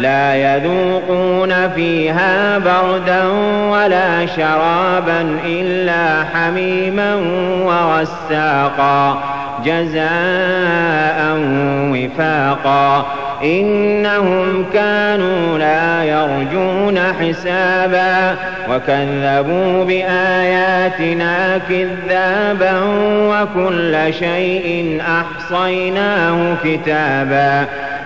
لا يذوقون فيها بردا ولا شرابا إلا حميما وغساقا جزاء وفاقا. إنهم كانوا لا يرجون حسابا وكذبوا بآياتنا كذابا وكل شيء أحصيناه كتابا.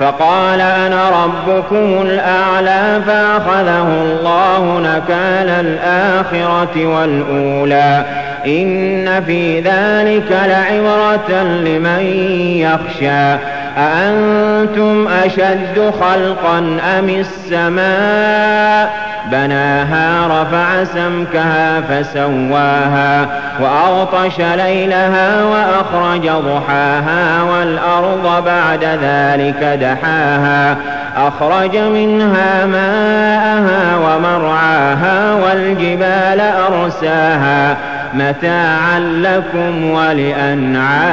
فقال أنا ربكم الأعلى فأخذه الله نكال الآخرة والأولى. إن في ذلك لعبرة لمن يخشى. أأنتم أشد خلقا أم السماء؟ بناها رفع سمكها فسواها وأغطش ليلها وأخرج ضحاها والأرض بعد ذلك دحاها أخرج منها ماءها ومرعاها والجبال أرساها متاعا لكم ولأنعامكم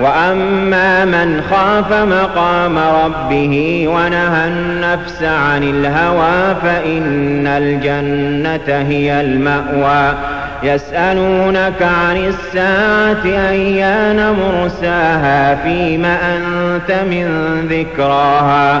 وأما من خاف مقام ربه ونهى النفس عن الهوى فإن الجنة هي المأوى. يسألونك عن الساعة أيان مرساها؟ فيم أنت من ذكراها.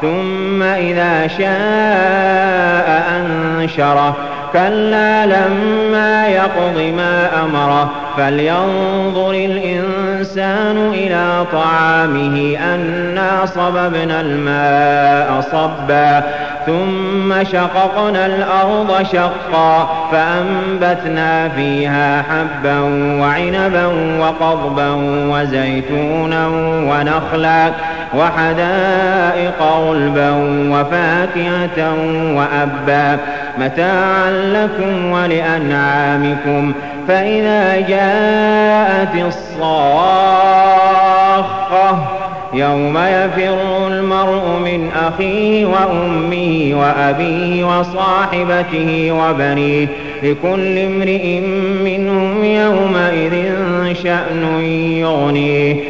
ثم إذا شاء أنشره. كلا لما يقض ما أمره. فلينظر الإنسان إلى طعامه أنا صببنا الماء صبا. ثم شققنا الأرض شقا. فأنبتنا فيها حبا وعنبا وقضبا وزيتونا ونخلا. وحدائق غلبا وفاكهة وأبا متاعا لكم ولأنعامكم فإذا جاءت الصاخة يوم يفر المرء من أخيه وأمه وأبيه وصاحبته وبنيه لكل امرئ منهم يومئذ شأن يغنيه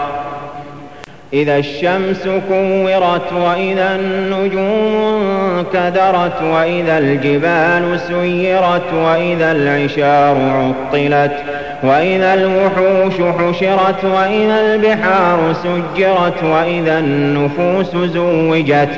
إذا الشمس كورت وإذا النجوم كدرت وإذا الجبال سيرت وإذا العشار عطلت وإذا الوحوش حشرت وإذا البحار سجرت وإذا النفوس زوجت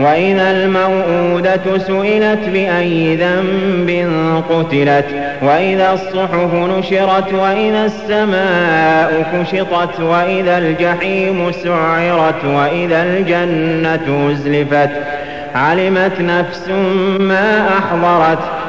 وإذا الموءودة سئلت بأي ذنب قتلت وإذا الصحف نشرت وإذا السماء كشطت وإذا الجحيم سعرت وإذا الجنة أزلفت علمت نفس ما أحضرت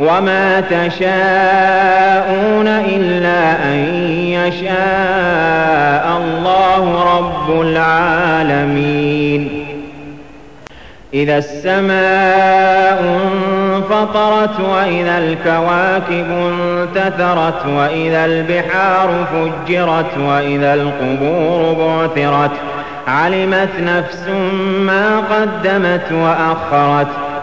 وما تشاءون إلا أن يشاء الله رب العالمين إذا السماء انفطرت وإذا الكواكب انتثرت وإذا البحار فجرت وإذا القبور بعثرت علمت نفس ما قدمت وأخرت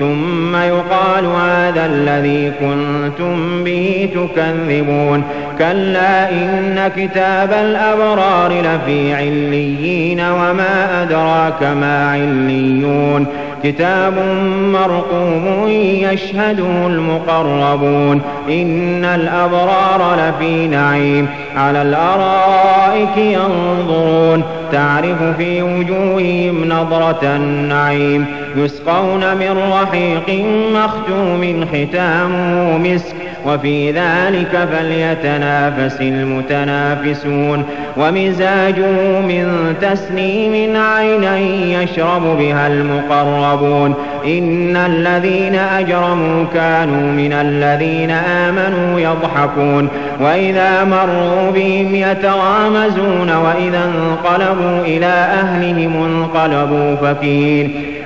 ثم يقال هذا الذي كنتم به تكذبون. كلا إن كتاب الأبرار لفي عليين وما أدراك ما عليون. كتاب مرقوم يشهده المقربون. إن الأبرار لفي نعيم على الأرائك ينظرون. تعرف في وجوههم نظرة النعيم. يسقون من رحيق مختوم ختامه مسك وفي ذلك فليتنافس المتنافسون. ومزاجه من تسنيم عينا يشرب بها المقربون. إن الذين أجرموا كانوا من الذين آمنوا يضحكون. وإذا مروا بهم يتغامزون وإذا انقلبوا إلى أهلهم انقلبوا فكين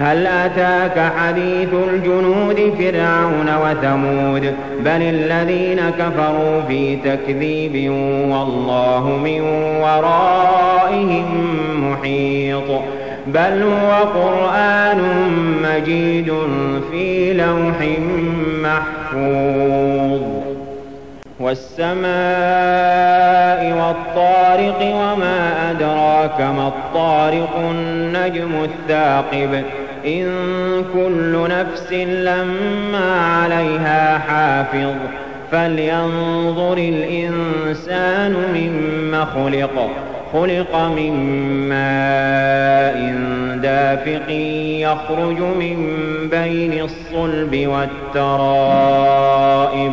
هل أتاك حديث الجنود فرعون وثمود؟ بل الذين كفروا في تكذيب والله من ورائهم محيط. بل هو قرآن مجيد في لوح محفوظ. والسماء والطارق وما أدراك ما الطارق النجم الثاقب. إن كل نفس لما عليها حافظ فلينظر الإنسان مما خلق خلق من ماء دافق يخرج من بين الصلب والترائب.